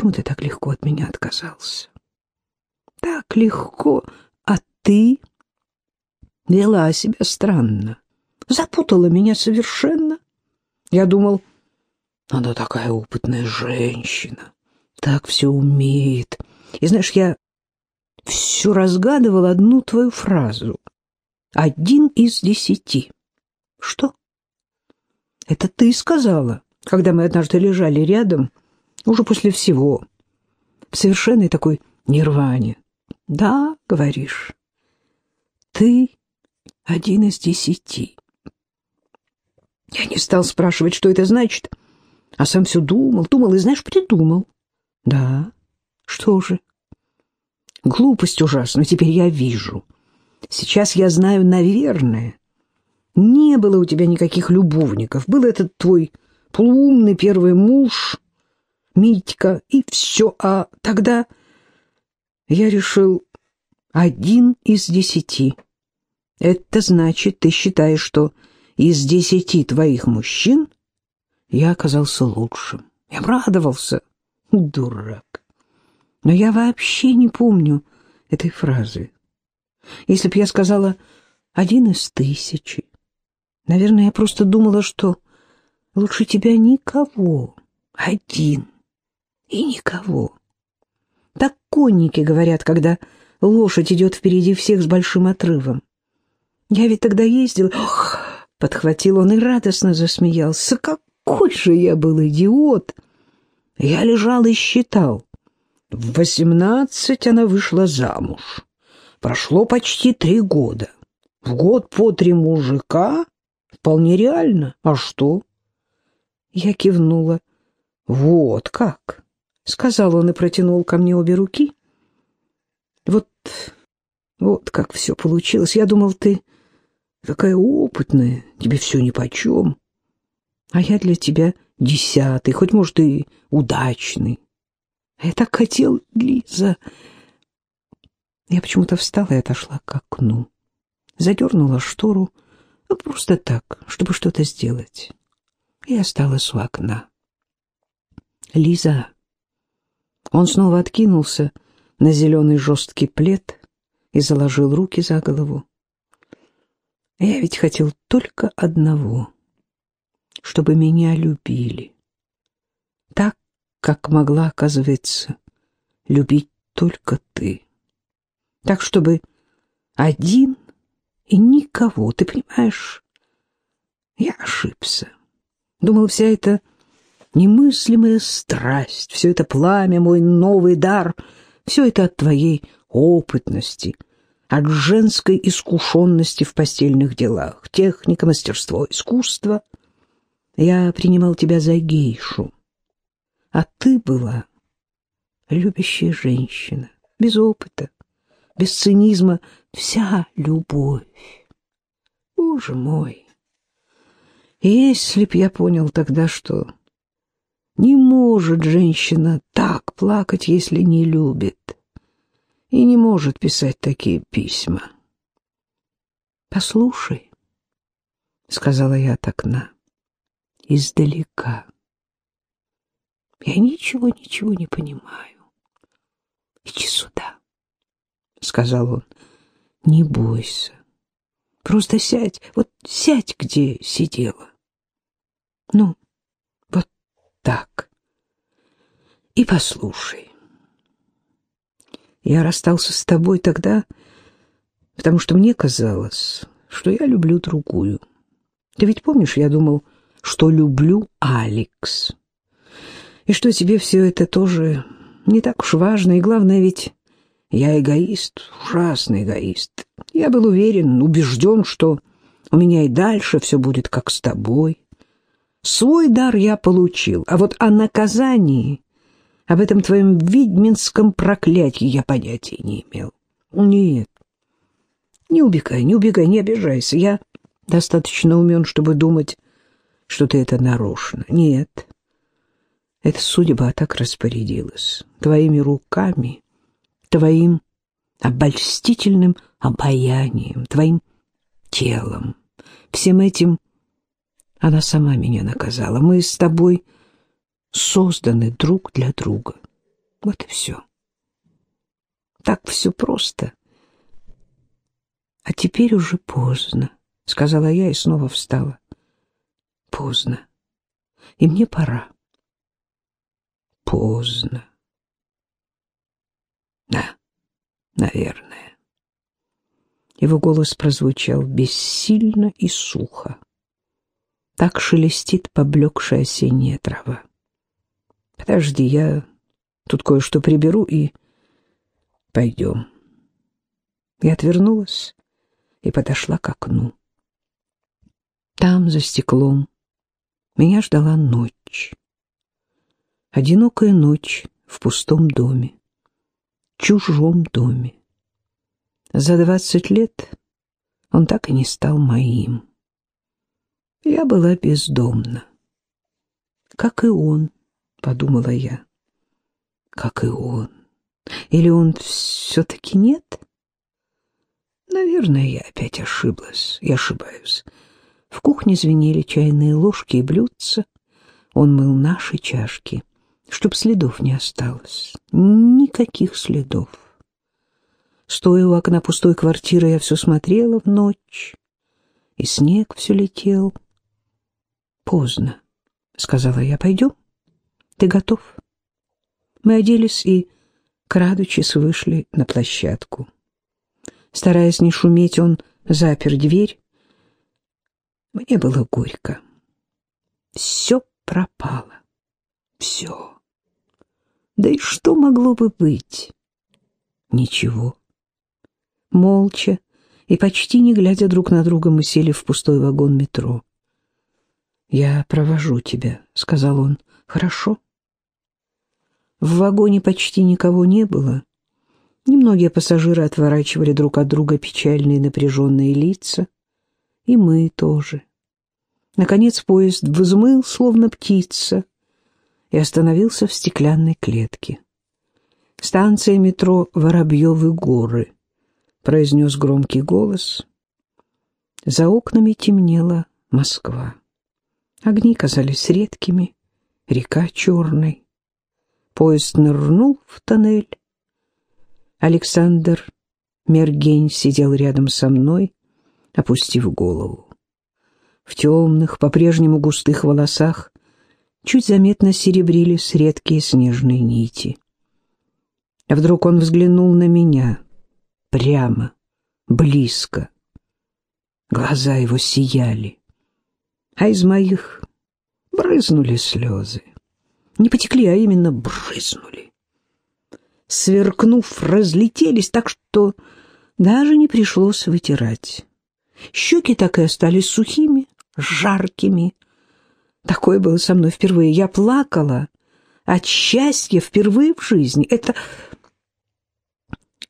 почему ты так легко от меня отказался? Так легко, а ты вела себя странно, запутала меня совершенно. Я думал, она такая опытная женщина, так все умеет. И знаешь, я все разгадывал одну твою фразу. Один из десяти. Что? Это ты сказала, когда мы однажды лежали рядом, уже после всего, в совершенной такой нирване. Да, говоришь, ты один из десяти. Я не стал спрашивать, что это значит, а сам все думал, думал и, знаешь, придумал. Да, что же? Глупость ужасная, теперь я вижу. Сейчас я знаю, наверное, не было у тебя никаких любовников. Был этот твой полуумный первый муж, Митька, и все. А тогда я решил один из десяти. Это значит, ты считаешь, что из десяти твоих мужчин я оказался лучшим. Я обрадовался. Дурак. Но я вообще не помню этой фразы. Если б я сказала «один из тысячи», наверное, я просто думала, что лучше тебя никого, один и никого. Так конники говорят, когда лошадь идет впереди всех с большим отрывом. Я ведь тогда ездил... Ох, подхватил он и радостно засмеялся. Какой же я был идиот! Я лежал и считал. В восемнадцать она вышла замуж. Прошло почти три года. В год по три мужика? Вполне реально. А что? Я кивнула. Вот как? Сказал он и протянул ко мне обе руки. Вот, вот как все получилось. Я думал, ты такая опытная, тебе все нипочем. А я для тебя десятый, хоть, может, и удачный. Я так хотел, Лиза. Я почему-то встала и отошла к окну. Задернула штору, ну, просто так, чтобы что-то сделать. И осталась у окна. Лиза. Он снова откинулся на зеленый жесткий плед и заложил руки за голову. Я ведь хотел только одного, чтобы меня любили. Так, как могла, оказывается, любить только ты. Так, чтобы один и никого, ты понимаешь? Я ошибся. Думал, вся эта немыслимая страсть, все это пламя, мой новый дар, все это от твоей опытности, от женской искушенности в постельных делах, техника, мастерство, искусство. Я принимал тебя за гейшу а ты была любящая женщина, без опыта, без цинизма, вся любовь. Боже мой! Если б я понял тогда, что не может женщина так плакать, если не любит, и не может писать такие письма. «Послушай», — сказала я от окна, — «издалека». Я ничего, ничего не понимаю. Иди сюда, — сказал он. Не бойся. Просто сядь, вот сядь, где сидела. Ну, так. И послушай. Я расстался с тобой тогда, потому что мне казалось, что я люблю другую. Ты ведь помнишь, я думал, что люблю Алекс и что тебе все это тоже не так уж важно, и главное ведь я эгоист, ужасный эгоист. Я был уверен, убежден, что у меня и дальше все будет как с тобой. Свой дар я получил, а вот о наказании, об этом твоем ведьминском проклятии я понятия не имел. Нет, не убегай, не убегай, не обижайся. Я достаточно умен, чтобы думать, что ты это нарочно. Нет, эта судьба так распорядилась. Твоими руками, твоим обольстительным обаянием, твоим телом. Всем этим она сама меня наказала. Мы с тобой созданы друг для друга. Вот и все. Так все просто. А теперь уже поздно, — сказала я и снова встала. Поздно. И мне пора. Поздно. Да, наверное. Его голос прозвучал бессильно и сухо. Так шелестит поблекшая осенняя трава. Подожди, я тут кое-что приберу и... Пойдем. Я отвернулась и подошла к окну. Там, за стеклом, меня ждала ночь. Одинокая ночь в пустом доме, чужом доме. За двадцать лет он так и не стал моим. Я была бездомна. Как и он, подумала я. Как и он. Или он все-таки нет? Наверное, я опять ошиблась. Я ошибаюсь. В кухне звенели чайные ложки и блюдца. Он мыл наши чашки, чтоб следов не осталось. Никаких следов. Стоя у окна пустой квартиры, я все смотрела в ночь, и снег все летел. «Поздно», — сказала я, — «пойдем? Ты готов?» Мы оделись и, крадучись, вышли на площадку. Стараясь не шуметь, он запер дверь. Мне было горько. Все пропало. Все. Да и что могло бы быть? Ничего. Молча и почти не глядя друг на друга, мы сели в пустой вагон метро. «Я провожу тебя», — сказал он. «Хорошо?» В вагоне почти никого не было. Немногие пассажиры отворачивали друг от друга печальные напряженные лица. И мы тоже. Наконец поезд взмыл, словно птица, и остановился в стеклянной клетке. «Станция метро Воробьевы горы», — произнес громкий голос. За окнами темнела Москва. Огни казались редкими, река черной. Поезд нырнул в тоннель. Александр Мергень сидел рядом со мной, опустив голову. В темных, по-прежнему густых волосах чуть заметно серебрились редкие снежные нити. А вдруг он взглянул на меня — прямо, близко. Глаза его сияли, а из моих брызнули слезы. Не потекли, а именно брызнули. Сверкнув, разлетелись так, что даже не пришлось вытирать. Щеки так и остались сухими, жаркими. Такое было со мной впервые. Я плакала от счастья впервые в жизни. Это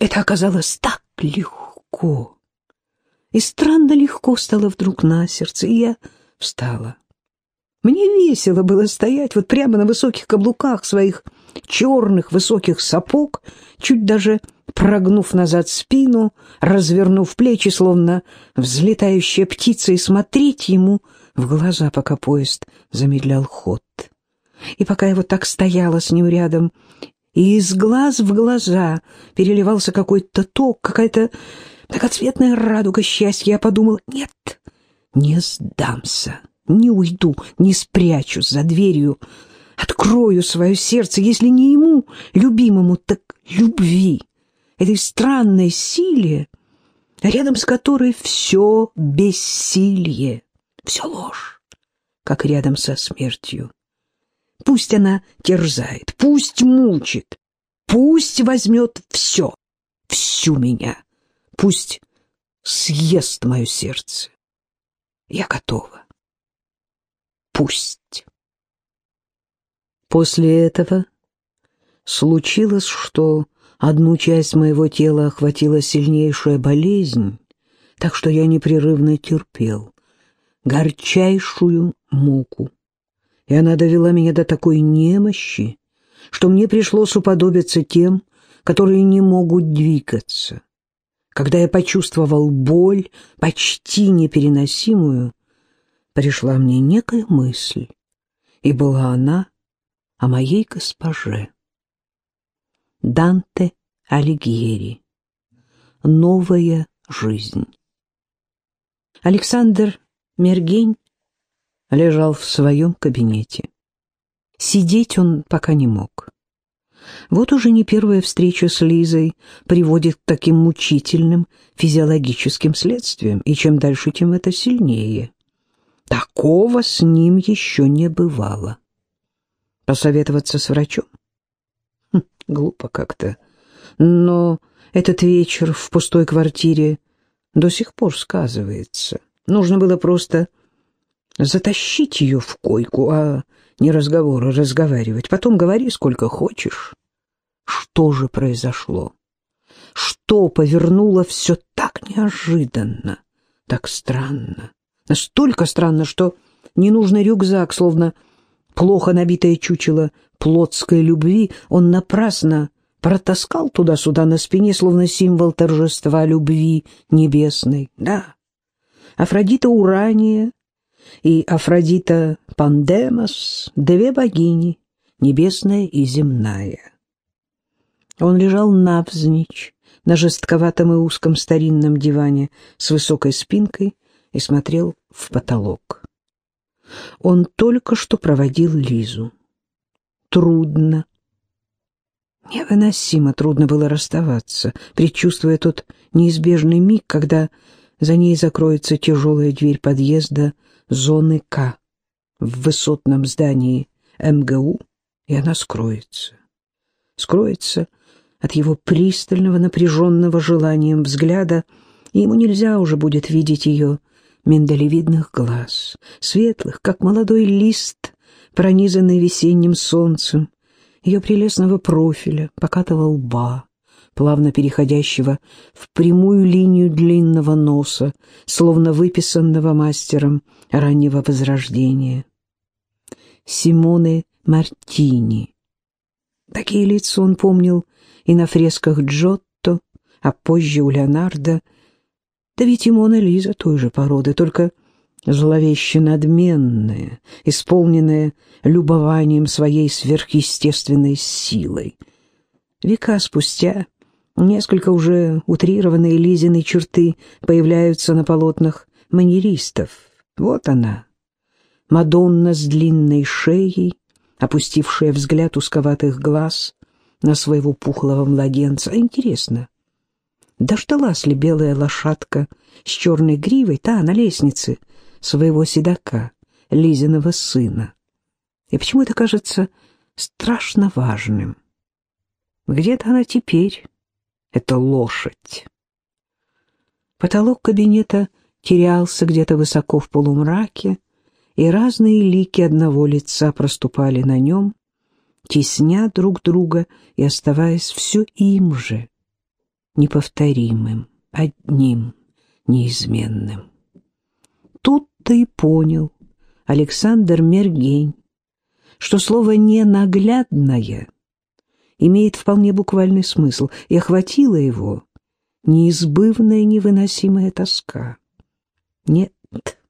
это оказалось так легко. И странно легко стало вдруг на сердце, и я встала. Мне весело было стоять вот прямо на высоких каблуках своих черных высоких сапог, чуть даже прогнув назад спину, развернув плечи, словно взлетающая птица, и смотреть ему в глаза, пока поезд замедлял ход. И пока я вот так стояла с ним рядом и из глаз в глаза переливался какой-то ток, какая-то многоцветная радуга счастья. Я подумал, нет, не сдамся, не уйду, не спрячусь за дверью, открою свое сердце, если не ему, любимому, так любви, этой странной силе, рядом с которой все бессилие, все ложь, как рядом со смертью. Пусть она терзает, пусть мучит, пусть возьмет все, всю меня, пусть съест мое сердце. Я готова. Пусть. После этого случилось, что одну часть моего тела охватила сильнейшая болезнь, так что я непрерывно терпел горчайшую муку и она довела меня до такой немощи, что мне пришлось уподобиться тем, которые не могут двигаться. Когда я почувствовал боль, почти непереносимую, пришла мне некая мысль, и была она о моей госпоже. Данте Алигьери. Новая жизнь. Александр Мергень лежал в своем кабинете. Сидеть он пока не мог. Вот уже не первая встреча с Лизой приводит к таким мучительным физиологическим следствиям, и чем дальше, тем это сильнее. Такого с ним еще не бывало. Посоветоваться с врачом? Хм, глупо как-то. Но этот вечер в пустой квартире до сих пор сказывается. Нужно было просто затащить ее в койку, а не разговоры разговаривать. Потом говори сколько хочешь. Что же произошло? Что повернуло все так неожиданно, так странно? Настолько странно, что ненужный рюкзак, словно плохо набитое чучело плотской любви, он напрасно протаскал туда-сюда на спине, словно символ торжества любви небесной. Да, Афродита Урания и Афродита Пандемос — две богини, небесная и земная. Он лежал навзничь на жестковатом и узком старинном диване с высокой спинкой и смотрел в потолок. Он только что проводил Лизу. Трудно. Невыносимо трудно было расставаться, предчувствуя тот неизбежный миг, когда за ней закроется тяжелая дверь подъезда зоны К в высотном здании МГУ, и она скроется. Скроется от его пристального, напряженного желанием взгляда, ему нельзя уже будет видеть ее миндалевидных глаз, светлых, как молодой лист, пронизанный весенним солнцем, ее прелестного профиля, покатого лба, плавно переходящего в прямую линию длинного носа, словно выписанного мастером раннего возрождения. Симоне Мартини. Такие лица он помнил и на фресках Джотто, а позже у Леонардо. Да ведь и Мона Лиза той же породы, только зловеще надменная, исполненная любованием своей сверхъестественной силой. Века спустя несколько уже утрированные Лизины черты появляются на полотнах манеристов. Вот она, Мадонна с длинной шеей, опустившая взгляд узковатых глаз на своего пухлого младенца. А интересно, дождалась ли белая лошадка с черной гривой, та на лестнице, своего седока, Лизиного сына? И почему это кажется страшно важным? Где-то она теперь, эта лошадь. Потолок кабинета терялся где-то высоко в полумраке, и разные лики одного лица проступали на нем, тесня друг друга и оставаясь все им же, неповторимым, одним, неизменным. Тут-то и понял Александр Мергень, что слово «ненаглядное» имеет вполне буквальный смысл, и охватила его неизбывная невыносимая тоска. «Нет»,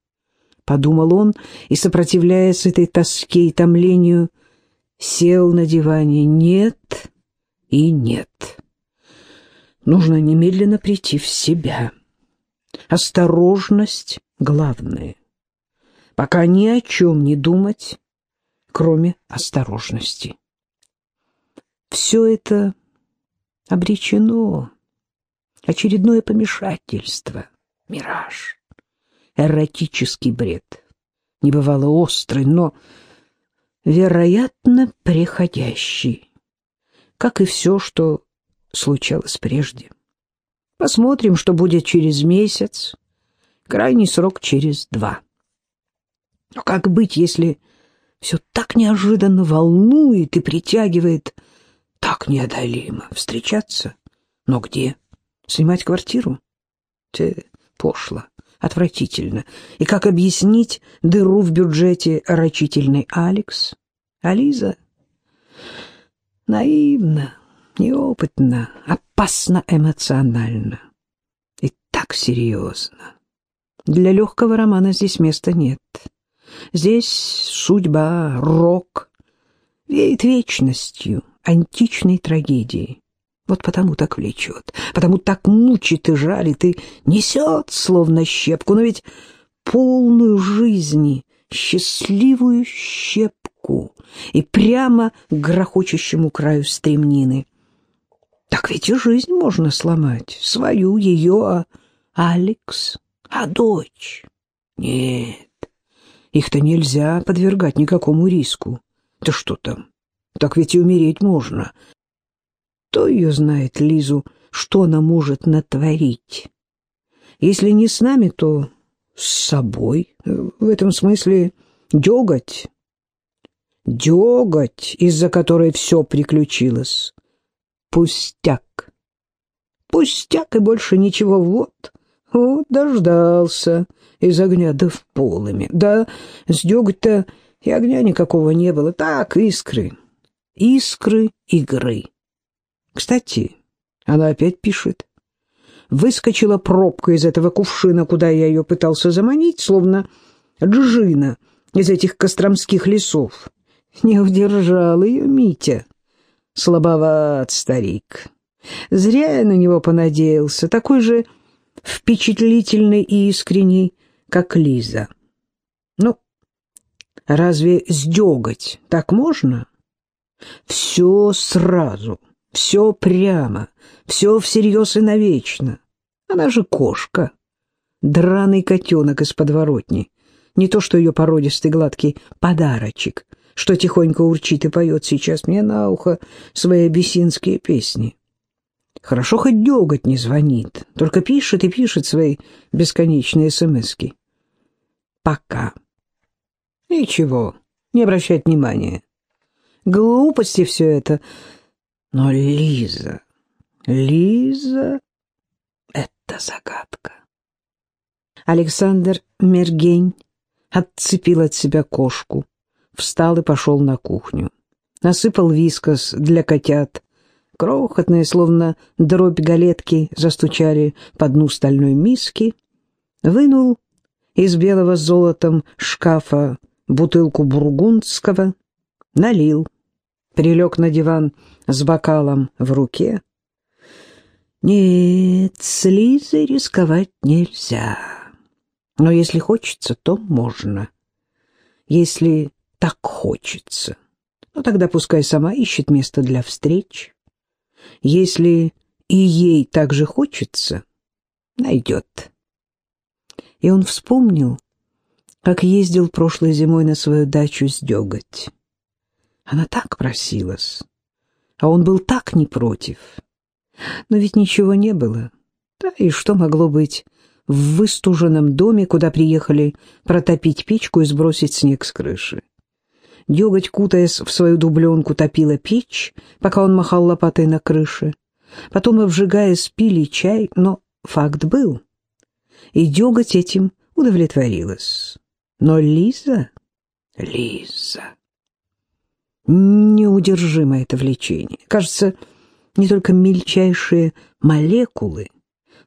— подумал он, и, сопротивляясь этой тоске и томлению, сел на диване «нет» и «нет». Нужно немедленно прийти в себя. Осторожность — главное. Пока ни о чем не думать, кроме осторожности. Все это обречено. Очередное помешательство, мираж, эротический бред. Не бывало острый, но вероятно, приходящий, как и все, что случалось прежде. Посмотрим, что будет через месяц, крайний срок через два. Но как быть, если все так неожиданно волнует и притягивает так неодолимо? Встречаться? Но где? Снимать квартиру? Те пошло отвратительно. И как объяснить дыру в бюджете рачительный Алекс? А Лиза? Наивно, неопытно, опасно эмоционально. И так серьезно. Для легкого романа здесь места нет. Здесь судьба, рок, веет вечностью, античной трагедии. Вот потому так влечет, потому так мучит и жалит, и несет, словно щепку, но ведь полную жизни, счастливую щепку и прямо к грохочущему краю стремнины. Так ведь и жизнь можно сломать, свою, ее, а Алекс, а дочь? Нет, их-то нельзя подвергать никакому риску. Да что там, так ведь и умереть можно. Кто ее знает, Лизу, что она может натворить? Если не с нами, то с собой. В этом смысле деготь. Деготь, из-за которой все приключилось. Пустяк. Пустяк и больше ничего. Вот, вот дождался из огня да в полыми. Да с деготь-то и огня никакого не было. Так, искры. Искры игры. Кстати, она опять пишет. Выскочила пробка из этого кувшина, куда я ее пытался заманить, словно джина из этих костромских лесов. Не удержал ее Митя. Слабоват старик. Зря я на него понадеялся, такой же впечатлительный и искренний, как Лиза. Ну, разве сдегать так можно? Все сразу — все прямо, все всерьез и навечно. Она же кошка, драный котенок из подворотни. Не то что ее породистый гладкий подарочек, что тихонько урчит и поет сейчас мне на ухо свои абиссинские песни. Хорошо хоть деготь не звонит, только пишет и пишет свои бесконечные смски. Пока. Ничего, не обращать внимания. Глупости все это — но Лиза, Лиза — это загадка. Александр Мергень отцепил от себя кошку, встал и пошел на кухню. Насыпал вискос для котят. Крохотные, словно дробь галетки, застучали по дну стальной миски. Вынул из белого с золотом шкафа бутылку бургундского, налил прилег на диван с бокалом в руке. Нет, с Лизой рисковать нельзя. Но если хочется, то можно. Если так хочется, ну тогда пускай сама ищет место для встреч. Если и ей так же хочется, найдет. И он вспомнил, как ездил прошлой зимой на свою дачу с деготь. Она так просилась, а он был так не против. Но ведь ничего не было. Да и что могло быть в выстуженном доме, куда приехали протопить печку и сбросить снег с крыши? Деготь, кутаясь в свою дубленку, топила печь, пока он махал лопатой на крыше. Потом, обжигая, спили чай, но факт был. И деготь этим удовлетворилась. Но Лиза... Лиза... Неудержимо это влечение. Кажется, не только мельчайшие молекулы,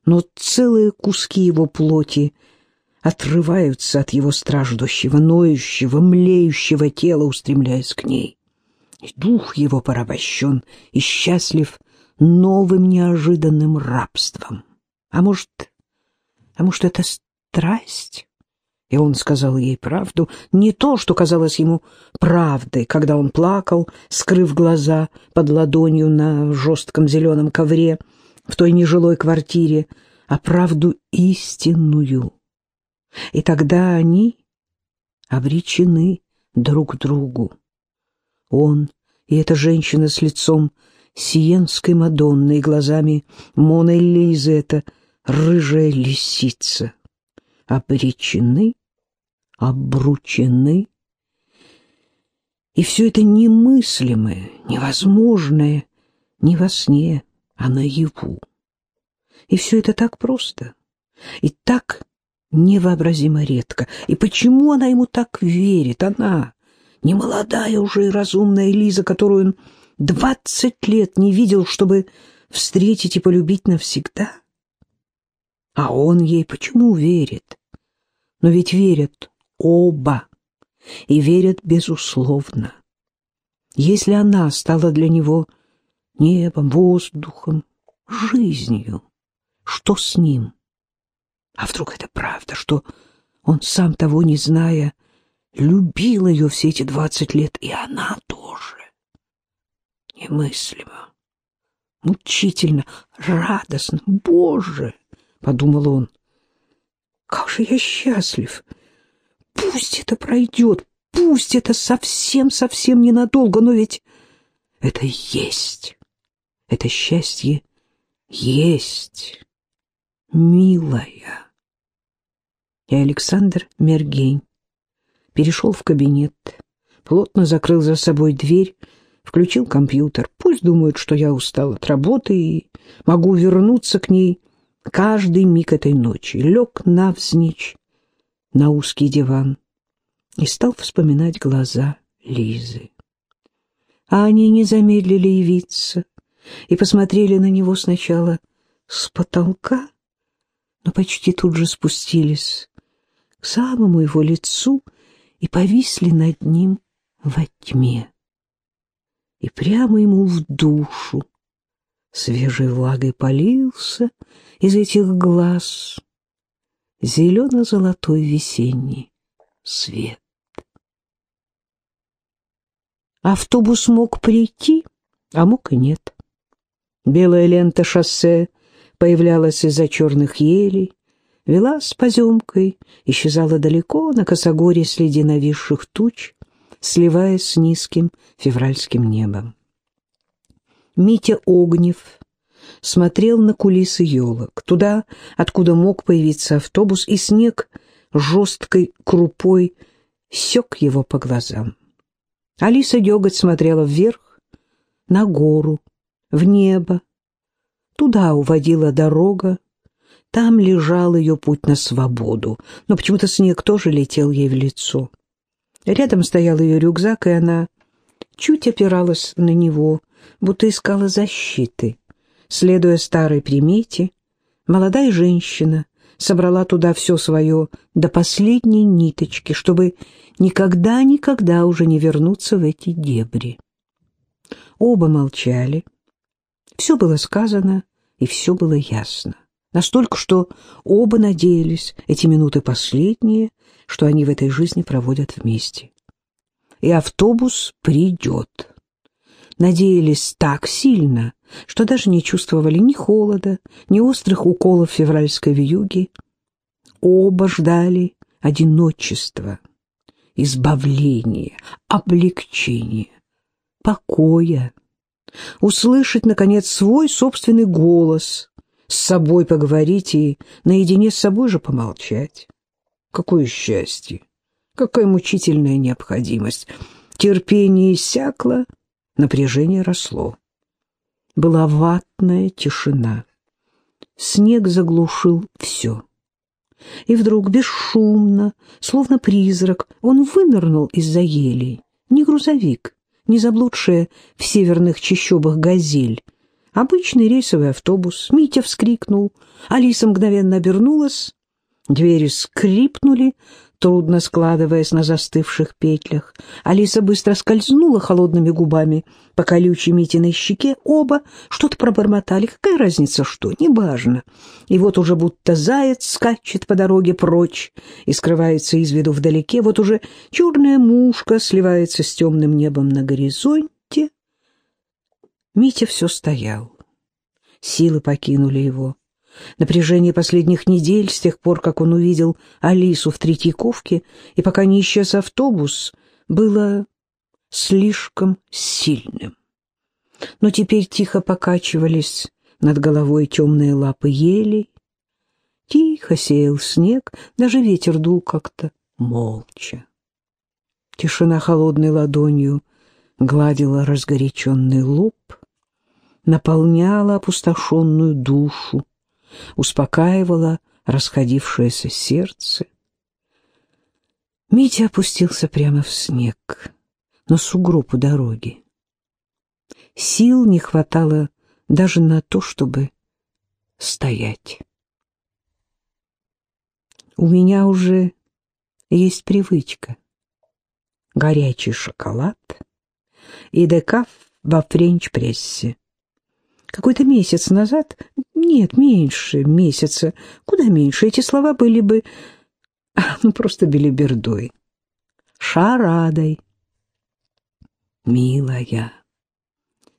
но целые куски его плоти отрываются от его страждущего, ноющего, млеющего тела, устремляясь к ней. И дух его порабощен и счастлив новым неожиданным рабством. А может, а может, это страсть? И он сказал ей правду, не то, что казалось ему правдой, когда он плакал, скрыв глаза под ладонью на жестком зеленом ковре в той нежилой квартире, а правду истинную. И тогда они обречены друг другу. Он и эта женщина с лицом сиенской Мадонны и глазами Моны Лизы, эта рыжая лисица, обречены обручены. И все это немыслимое, невозможное не во сне, а наяву. И все это так просто, и так невообразимо редко. И почему она ему так верит? Она, не молодая уже и разумная Лиза, которую он двадцать лет не видел, чтобы встретить и полюбить навсегда. А он ей почему верит? Но ведь верят оба и верят безусловно. Если она стала для него небом, воздухом, жизнью. Что с ним? А вдруг это правда, что он, сам того не зная, любил ее все эти двадцать лет, и она тоже? Немыслимо, мучительно, радостно. Боже! — подумал он. Как же я счастлив! Пусть это пройдет, пусть это совсем-совсем ненадолго, но ведь это есть, это счастье есть, милая. И Александр Мергень перешел в кабинет, плотно закрыл за собой дверь, включил компьютер. Пусть думают, что я устал от работы и могу вернуться к ней каждый миг этой ночи. Лег навзничь на узкий диван и стал вспоминать глаза Лизы. А они не замедлили явиться и посмотрели на него сначала с потолка, но почти тут же спустились к самому его лицу и повисли над ним во тьме. И прямо ему в душу свежей влагой полился из этих глаз зелено-золотой весенний свет. Автобус мог прийти, а мог и нет. Белая лента шоссе появлялась из-за черных елей, вела с поземкой, исчезала далеко на косогоре среди нависших туч, сливаясь с низким февральским небом. Митя Огнев смотрел на кулисы елок, туда, откуда мог появиться автобус, и снег жесткой крупой сек его по глазам. Алиса деготь смотрела вверх, на гору, в небо. Туда уводила дорога, там лежал ее путь на свободу, но почему-то снег тоже летел ей в лицо. Рядом стоял ее рюкзак, и она чуть опиралась на него, будто искала защиты. Следуя старой примете, молодая женщина собрала туда все свое до последней ниточки, чтобы никогда-никогда уже не вернуться в эти дебри. Оба молчали. Все было сказано, и все было ясно. Настолько, что оба надеялись, эти минуты последние, что они в этой жизни проводят вместе. И автобус придет. Надеялись так сильно, что даже не чувствовали ни холода, ни острых уколов февральской вьюги. Оба ждали одиночества, избавления, облегчения, покоя. Услышать, наконец, свой собственный голос, с собой поговорить и наедине с собой же помолчать. Какое счастье! Какая мучительная необходимость! Терпение иссякло, напряжение росло. Была ватная тишина. Снег заглушил все. И вдруг, бесшумно, словно призрак, он вынырнул из-за елей. Не грузовик, не заблудшая в северных чащобах газель. Обычный рейсовый автобус. Митя вскрикнул. Алиса мгновенно обернулась. Двери скрипнули, трудно складываясь на застывших петлях. Алиса быстро скользнула холодными губами по колючей Митиной щеке. Оба что-то пробормотали. Какая разница, что? Неважно. И вот уже будто заяц скачет по дороге прочь и скрывается из виду вдалеке. Вот уже черная мушка сливается с темным небом на горизонте. Митя все стоял. Силы покинули его. Напряжение последних недель, с тех пор, как он увидел Алису в Третьяковке, и пока не исчез автобус, было слишком сильным. Но теперь тихо покачивались над головой темные лапы елей. Тихо сеял снег, даже ветер дул как-то молча. Тишина холодной ладонью гладила разгоряченный лоб, наполняла опустошенную душу, успокаивала расходившееся сердце. Митя опустился прямо в снег, на сугроб у дороги. Сил не хватало даже на то, чтобы стоять. У меня уже есть привычка. Горячий шоколад и декаф во френч-прессе. Какой-то месяц назад, нет, меньше месяца, куда меньше, эти слова были бы, ну, просто белибердой, шарадой. Милая,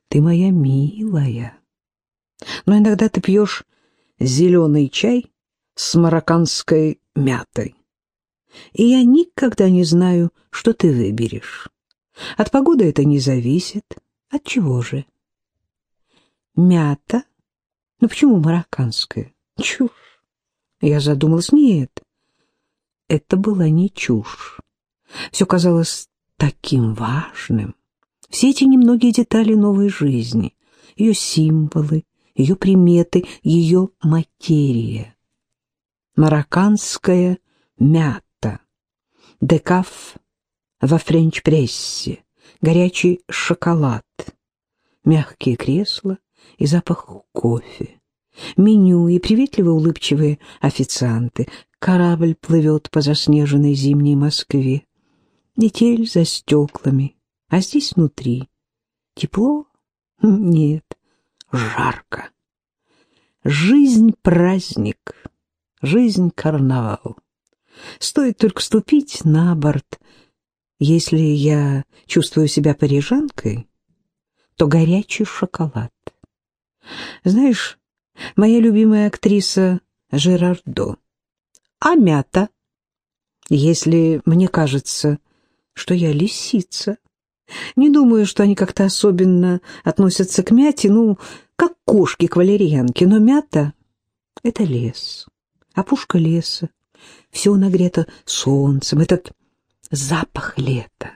ты моя милая. Но иногда ты пьешь зеленый чай с марокканской мятой. И я никогда не знаю, что ты выберешь. От погоды это не зависит. От чего же? Мята? Ну почему марокканская? Чушь. Я задумалась, нет, это была не чушь. Все казалось таким важным. Все эти немногие детали новой жизни, ее символы, ее приметы, ее материя. Марокканская мята, декаф во френч-прессе, горячий шоколад, мягкие кресла и запах кофе, меню и приветливо улыбчивые официанты. Корабль плывет по заснеженной зимней Москве. Метель за стеклами, а здесь внутри. Тепло? Нет, жарко. Жизнь — праздник, жизнь — карнавал. Стоит только ступить на борт. Если я чувствую себя парижанкой, то горячий шоколад. Знаешь, моя любимая актриса Жерардо. А мята? Если мне кажется, что я лисица. Не думаю, что они как-то особенно относятся к мяте, ну, как кошки к валерьянке, но мята — это лес, опушка леса, все нагрето солнцем, этот запах лета.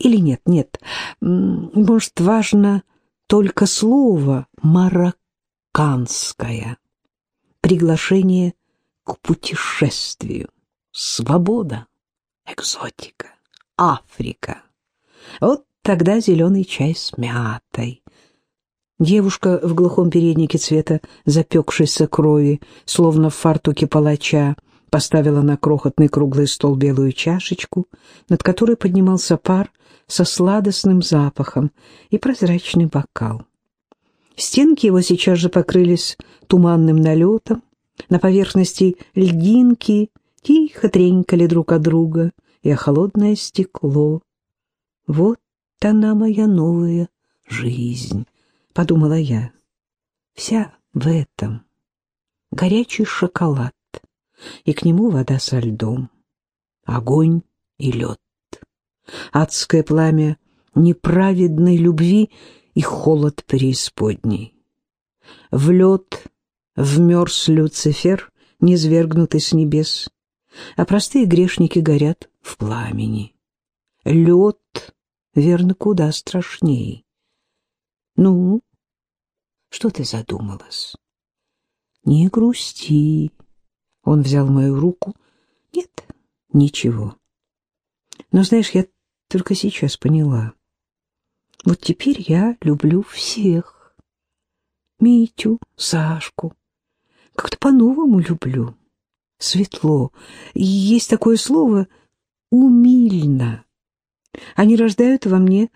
Или нет, нет, может, важно только слово «марокканское». Приглашение к путешествию, свобода, экзотика, Африка. Вот тогда зеленый чай с мятой. Девушка в глухом переднике цвета запекшейся крови, словно в фартуке палача, поставила на крохотный круглый стол белую чашечку, над которой поднимался пар со сладостным запахом и прозрачный бокал. Стенки его сейчас же покрылись туманным налетом, на поверхности льдинки тихо тренькали друг от друга, и холодное стекло. Вот она моя новая жизнь, — подумала я. Вся в этом. Горячий шоколад, и к нему вода со льдом, огонь и лед адское пламя неправедной любви и холод преисподней. В лед вмерз Люцифер, низвергнутый с небес, а простые грешники горят в пламени. Лед, верно, куда страшней. Ну, что ты задумалась? Не грусти. Он взял мою руку. Нет, ничего. Но, знаешь, я только сейчас поняла. Вот теперь я люблю всех. Митю, Сашку. Как-то по-новому люблю. Светло. Есть такое слово «умильно». Они рождают во мне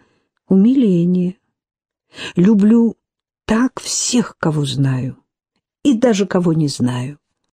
умиление. Люблю так всех, кого знаю, и даже кого не знаю.